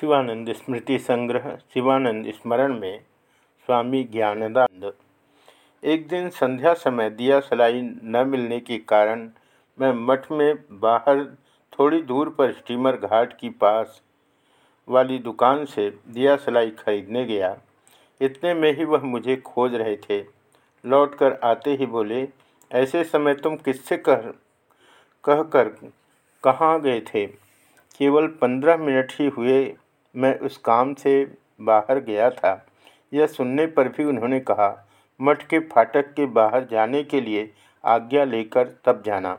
शिवानंद स्मृति संग्रह, शिवानंद स्मरण में स्वामी ज्ञानदानंद। एक दिन संध्या समय दिया सलाई न मिलने के कारण मैं मठ में बाहर थोड़ी दूर पर स्टीमर घाट की पास वाली दुकान से दिया सलाई खरीदने गया। इतने में ही वह मुझे खोज रहे थे। लौटकर आते ही बोले, ऐसे समय तुम किससे कह कर कहाँ गए थे? केवल पंद्रह मिनट ही हुए मैं उस काम से बाहर गया था। यह सुनने पर भी उन्होंने कहा, मठ के फाटक के बाहर जाने के लिए आज्ञा लेकर तब जाना।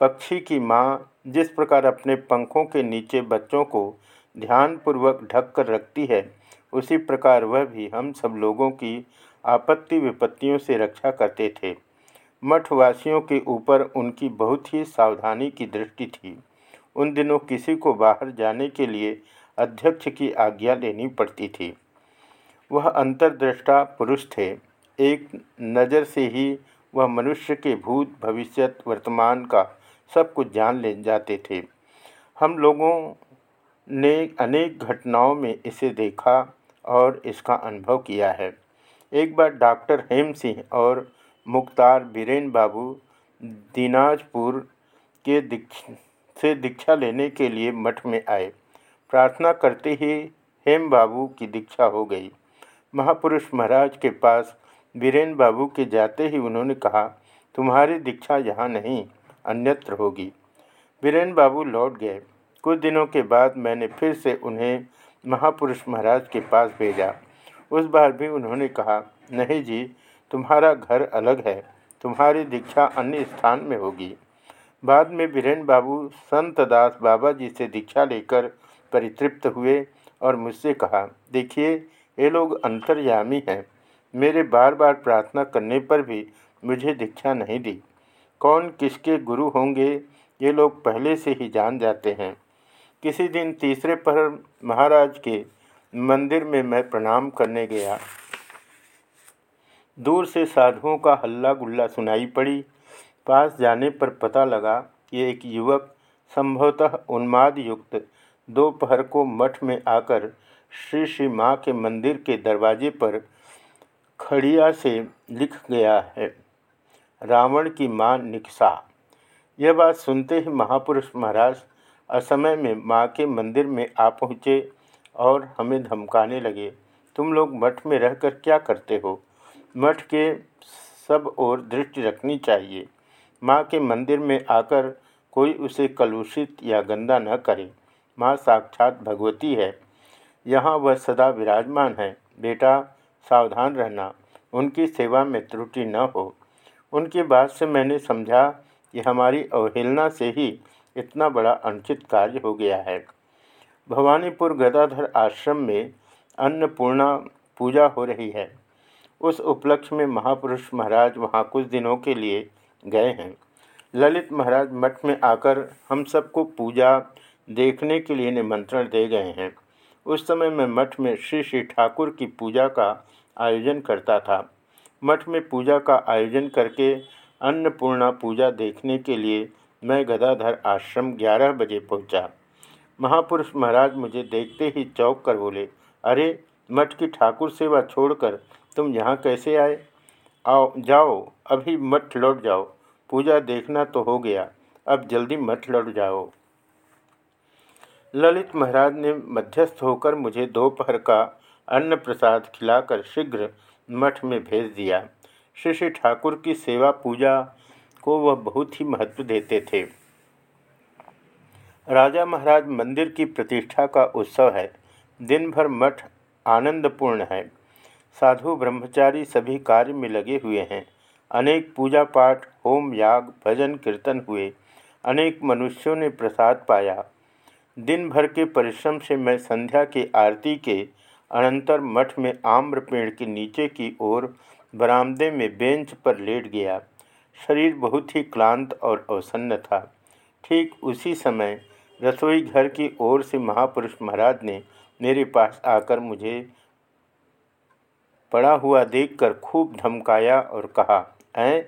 पक्षी की माँ जिस प्रकार अपने पंखों के नीचे बच्चों को ध्यानपूर्वक ढक कर रखती है, उसी प्रकार वह भी हम सब लोगों की आपत्ति विपत्तियों से रक्षा करते थे। मठवासियों के ऊपर उनकी बहुत ही सावधानी की दृष्टि थी। उन दिनों किसी को बाहर जाने के लिए अध्यक्ष की आज्ञा लेनी पड़ती थी। वह अंतर्दृष्टा पुरुष थे। एक नज़र से ही वह मनुष्य के भूत भविष्य वर्तमान का सब कुछ जान ले जाते थे। हम लोगों ने अनेक घटनाओं में इसे देखा और इसका अनुभव किया है। एक बार डॉक्टर हेम सिंह और मुख्तार बीरेन बाबू दिनाजपुर के दीक्ष, से दीक्षा लेने के लिए मठ में आए। प्रार्थना करते ही हेम बाबू की दीक्षा हो गई। महापुरुष महाराज के पास बीरेन बाबू के जाते ही उन्होंने कहा, तुम्हारी दीक्षा यहाँ नहीं, अन्यत्र होगी। बीरेन बाबू लौट गए। कुछ दिनों के बाद मैंने फिर से उन्हें महापुरुष महाराज के पास भेजा। उस बार भी उन्होंने कहा, नहीं जी, तुम्हारा घर अलग है, तुम्हारी दीक्षा अन्य स्थान में होगी। बाद में बीरेन बाबू संत दास बाबा जी से दीक्षा लेकर परितृप्त हुए और मुझसे कहा, देखिए, ये लोग अंतर्यामी हैं। मेरे बार बार प्रार्थना करने पर भी मुझे दीक्षा नहीं दी। कौन किसके गुरु होंगे, ये लोग पहले से ही जान जाते हैं। किसी दिन तीसरे पहर महाराज के मंदिर में मैं प्रणाम करने गया। दूर से साधुओं का हल्ला गुल्ला सुनाई पड़ी। पास जाने पर पता लगा कि एक युवक, संभवतः उन्माद युक्त दोपहर को मठ में आकर श्री श्री माँ के मंदिर के दरवाजे पर खड़िया से लिख गया है, रावण की माँ निकसा। यह बात सुनते ही महापुरुष महाराज असमय में माँ के मंदिर में आ पहुँचे और हमें धमकाने लगे, तुम लोग मठ में रहकर क्या करते हो? मठ के सब ओर दृष्टि रखनी चाहिए। माँ के मंदिर में आकर कोई उसे कलुषित या गंदा न करे। माँ साक्षात भगवती है। यहाँ वह सदा विराजमान है। बेटा, सावधान रहना। उनकी सेवा में त्रुटि न हो। उनकी बात से मैंने समझा कि हमारी अवहेलना से ही इतना बड़ा अनुचित कार्य हो गया है। भवानीपुर गदाधर आश्रम में अन्नपूर्णा पूजा हो रही है। उस उपलक्ष्य में महापुरुष महाराज वहाँ कुछ दिनों के लिए गए हैं। ललित महाराज मठ में आकर हम सबको पूजा देखने के लिए निमंत्रण दे गए हैं। उस समय मैं मठ में श्री श्री ठाकुर की पूजा का आयोजन करता था। मठ में पूजा का आयोजन करके अन्नपूर्णा पूजा देखने के लिए मैं गदाधर आश्रम 11 बजे पहुँचा। महापुरुष महाराज मुझे देखते ही चौक कर बोले, अरे, मठ की ठाकुर सेवा छोड़कर तुम यहाँ कैसे आए? आओ, जाओ, अभी मठ लौट जाओ। पूजा देखना तो हो गया। अब जल्दी मठ लौट जाओ। ललित महाराज ने मध्यस्थ होकर मुझे दोपहर का अन्न प्रसाद खिलाकर शीघ्र मठ में भेज दिया। श्री श्री ठाकुर की सेवा पूजा को वह बहुत ही महत्व देते थे। राजा महाराज मंदिर की प्रतिष्ठा का उत्सव है। दिन भर मठ आनंदपूर्ण है। साधु ब्रह्मचारी सभी कार्य में लगे हुए हैं। अनेक पूजा पाठ, होम याग, भजन, कीर्तन हुए। अनेक मनुष्यों ने प्रसाद पाया। दिन भर के परिश्रम से मैं संध्या की आरती के अनंतर मठ में आम्र पेड़ के नीचे की ओर बरामदे में बेंच पर लेट गया। शरीर बहुत ही क्लांत और अवसन्न था। ठीक उसी समय रसोई घर की ओर से महापुरुष महाराज ने मेरे पास आकर मुझे पड़ा हुआ देखकर खूब धमकाया और कहा, ऐ,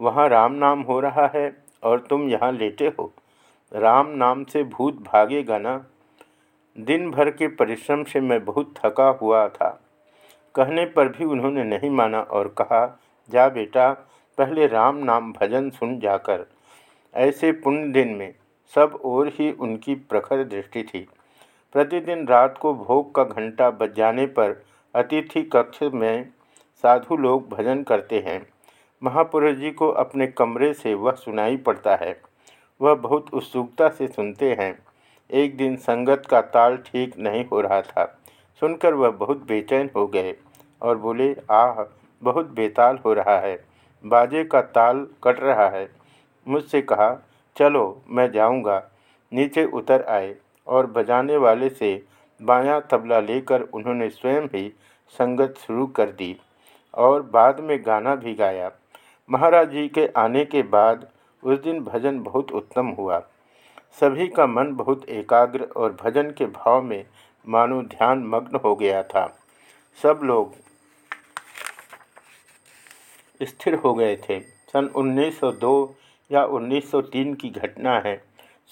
वहाँ राम नाम हो रहा है और तुम यहाँ लेटे हो? राम नाम से भूत भागेगा ना दिन भर के परिश्रम से मैं बहुत थका हुआ था। कहने पर भी उन्होंने नहीं माना और कहा, जा बेटा, पहले राम नाम भजन सुन जाकर। ऐसे पुण्य दिन में सब और ही उनकी प्रखर दृष्टि थी। प्रतिदिन रात को भोग का घंटा बज जाने पर अतिथि कक्ष में साधु लोग भजन करते हैं। महापुरुष जी को अपने कमरे से वह सुनाई पड़ता है। वह बहुत उत्सुकता से सुनते हैं। एक दिन संगत का ताल ठीक नहीं हो रहा था। सुनकर वह बहुत बेचैन हो गए और बोले, आह, बहुत बेताल हो रहा है। बाजे का ताल कट रहा है। मुझसे कहा, चलो, मैं जाऊँगा। नीचे उतर आए और बजाने वाले से बायां तबला लेकर उन्होंने स्वयं ही संगत शुरू कर दी और बाद में गाना भी गाया। महाराज जी के आने के बाद उस दिन भजन बहुत उत्तम हुआ। सभी का मन बहुत एकाग्र और भजन के भाव में मानो ध्यान मग्न हो गया था। सब लोग स्थिर हो गए थे। सन 1902 या 1903 की घटना है।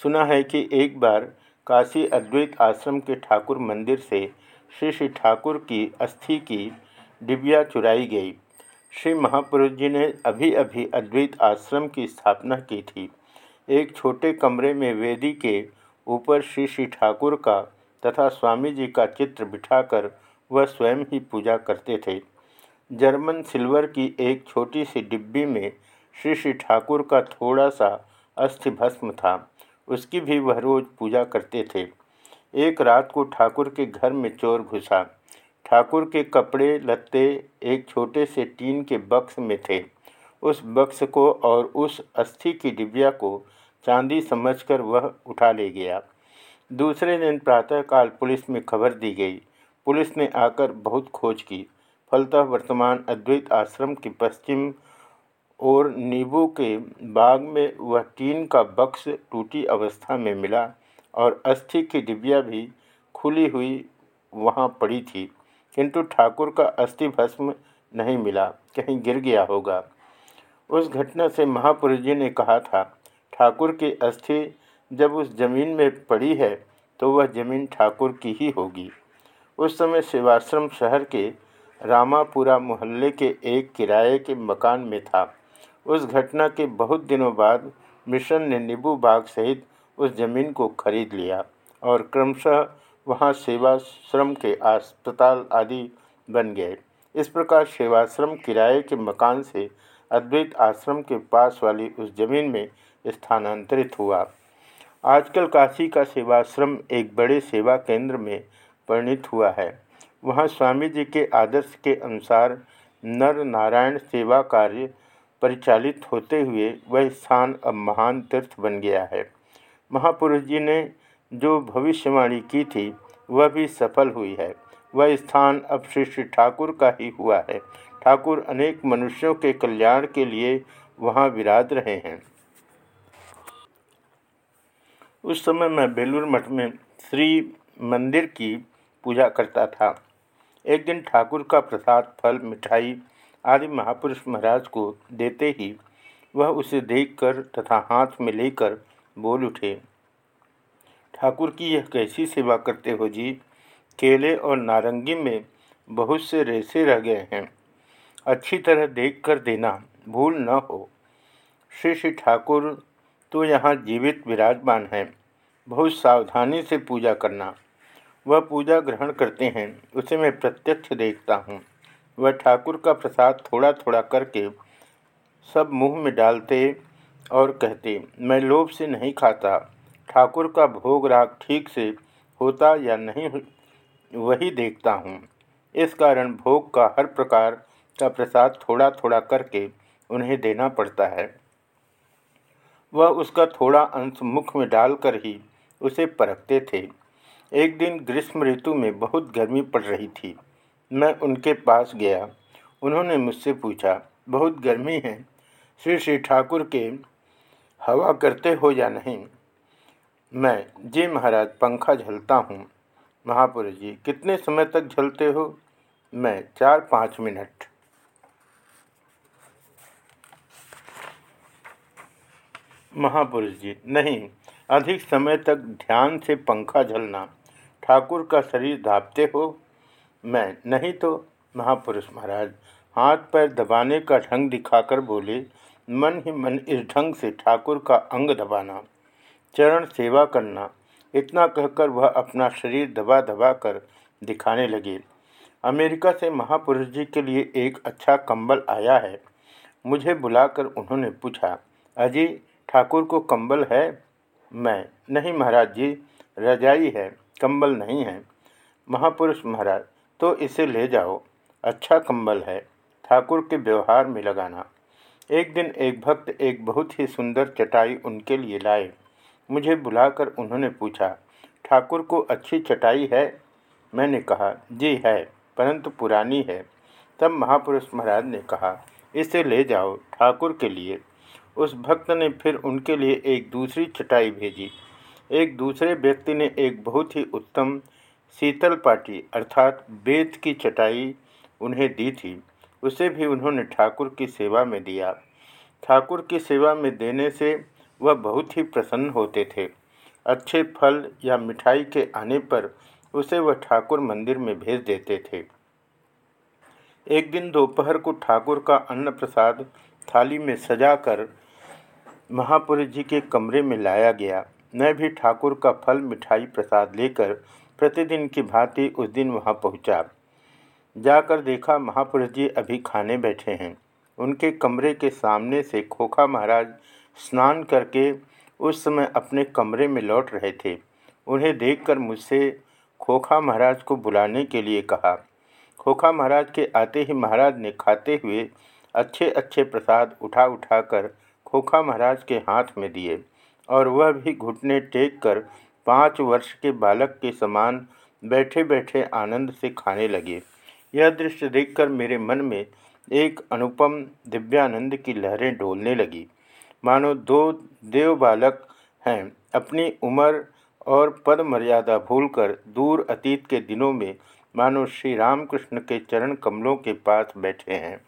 सुना है कि एक बार काशी अद्वैत आश्रम के ठाकुर मंदिर से श्री श्री ठाकुर की अस्थि की डिबिया चुराई गई। श्री महापुरुष जी ने अभी अभी अद्वैत आश्रम की स्थापना की थी। एक छोटे कमरे में वेदी के ऊपर श्री श्री ठाकुर का तथा स्वामी जी का चित्र बिठाकर वह स्वयं ही पूजा करते थे। जर्मन सिल्वर की एक छोटी सी डिब्बी में श्री श्री ठाकुर का थोड़ा सा अस्थि भस्म था। उसकी भी वह रोज़ पूजा करते थे। एक रात को ठाकुर के घर में चोर घुसा। ठाकुर के कपड़े लत्ते एक छोटे से टीन के बक्स में थे। उस बक्स को और उस अस्थि की डिबिया को चांदी समझकर वह उठा ले गया। दूसरे दिन प्रातःकाल पुलिस में खबर दी गई। पुलिस ने आकर बहुत खोज की। फलतः वर्तमान अद्वैत आश्रम के पश्चिम और नींबू के बाग में वह टीन का बक्स टूटी अवस्था में मिला और अस्थि की डिबिया भी खुली हुई वहाँ पड़ी थी। किंतु ठाकुर का अस्थि भस्म नहीं मिला, कहीं गिर गया होगा। उस घटना से महापुरुष जी ने कहा था, ठाकुर की अस्थि जब उस ज़मीन में पड़ी है तो वह ज़मीन ठाकुर की ही होगी। उस समय सेवाश्रम शहर के रामापुरा मोहल्ले के एक किराए के मकान में था। उस घटना के बहुत दिनों बाद मिशन ने नींबू बाग सहित उस ज़मीन को खरीद लिया और क्रमशः वहाँ सेवाश्रम के अस्पताल आदि बन गए। इस प्रकार सेवाश्रम किराए के मकान से अद्वैत आश्रम के पास वाली उस ज़मीन में स्थानांतरित हुआ। आजकल काशी का सेवाश्रम एक बड़े सेवा केंद्र में परिणित हुआ है। वहाँ स्वामी जी के आदर्श के अनुसार नर नारायण सेवा कार्य परिचालित होते हुए वह स्थान अब महान तीर्थ बन गया है। महापुरुष जी ने जो भविष्यवाणी की थी, वह भी सफल हुई है। वह स्थान अब श्री श्री ठाकुर का ही हुआ है। ठाकुर अनेक मनुष्यों के कल्याण के लिए वहाँ विराज रहे हैं। उस समय मैं बेलूर मठ में श्री मंदिर की पूजा करता था। एक दिन ठाकुर का प्रसाद, फल, मिठाई आदि महापुरुष महाराज को देते ही वह उसे देखकर तथा हाथ में लेकर बोल उठे। ठाकुर की यह कैसी सेवा करते हो जी? केले और नारंगी में बहुत से रेसे रह गए हैं। अच्छी तरह देख कर देना, भूल न हो। श्री श्री ठाकुर तो यहाँ जीवित विराजमान हैं। बहुत सावधानी से पूजा करना। वह पूजा ग्रहण करते हैं, उसे मैं प्रत्यक्ष देखता हूँ। वह ठाकुर का प्रसाद थोड़ा थोड़ा करके सब मुँह में डालते और कहते, मैं लोभ से नहीं खाता। ठाकुर का भोग राग ठीक से होता या नहीं वही देखता हूँ। इस कारण भोग का हर प्रकार का प्रसाद थोड़ा थोड़ा करके उन्हें देना पड़ता है। वह उसका थोड़ा अंश मुख में डालकर ही उसे परखते थे। एक दिन ग्रीष्म ऋतु में बहुत गर्मी पड़ रही थी। मैं उनके पास गया। उन्होंने मुझसे पूछा, बहुत गर्मी है। श्री श्री ठाकुर के हवा करते हो या नहीं? मैं, जी महाराज, पंखा झलता हूँ। महापुरुष जी, कितने समय तक झलते हो? मैं, चार पाँच मिनट। महापुरुष जी, नहीं, अधिक समय तक ध्यान से पंखा झलना। ठाकुर का शरीर धापते हो? मैं, नहीं तो महापुरुष महाराज, हाथ पैर दबाने का ढंग दिखाकर बोले, मन ही मन इस ढंग से ठाकुर का अंग दबाना। चरण सेवा करना। इतना कहकर वह अपना शरीर दबा दबा कर दिखाने लगे। अमेरिका से महापुरुष जी के लिए एक अच्छा कंबल आया है। मुझे बुलाकर उन्होंने पूछा, अजी, ठाकुर को कंबल है? मैं नहीं महाराज जी, रजाई है, कंबल नहीं है। महापुरुष महाराज तो इसे ले जाओ। अच्छा कंबल है, ठाकुर के व्यवहार में लगाना। एक दिन एक भक्त एक बहुत ही सुंदर चटाई उनके लिए लाए। मुझे बुलाकर उन्होंने पूछा, ठाकुर को अच्छी चटाई है? मैंने कहा, जी है, परंतु पुरानी है। तब महापुरुष महाराज ने कहा, इसे ले जाओ ठाकुर के लिए। उस भक्त ने फिर उनके लिए एक दूसरी चटाई भेजी। एक दूसरे व्यक्ति ने एक बहुत ही उत्तम शीतल पाटी अर्थात बेत की चटाई उन्हें दी थी। उसे भी उन्होंने ठाकुर की सेवा में दिया। ठाकुर की सेवा में देने से वह बहुत ही प्रसन्न होते थे। अच्छे फल या मिठाई के आने पर उसे वह ठाकुर मंदिर में भेज देते थे। एक दिन दोपहर को ठाकुर का अन्न प्रसाद थाली में सजाकर महापुरुष जी के कमरे में लाया गया। मैं भी ठाकुर का फल, मिठाई, प्रसाद लेकर प्रतिदिन की भांति उस दिन वहाँ पहुँचा। जाकर देखा महापुरुष जी अभी खाने बैठे हैं। उनके कमरे के सामने से खोखा महाराज स्नान करके उस समय अपने कमरे में लौट रहे थे। उन्हें देखकर मुझसे खोखा महाराज को बुलाने के लिए कहा। खोखा महाराज के आते ही महाराज ने खाते हुए अच्छे अच्छे प्रसाद उठा उठाकर खोखा महाराज के हाथ में दिए और वह भी घुटने टेक कर पाँच वर्ष के बालक के समान बैठे बैठे आनंद से खाने लगे। यह दृश्य देखकर मेरे मन में एक अनुपम दिव्यानंद की लहरें डोलने लगी। मानो दो देव बालक हैं। अपनी उम्र और पद मर्यादा भूलकर दूर अतीत के दिनों में मानो श्री रामकृष्ण के चरण कमलों के पास बैठे हैं।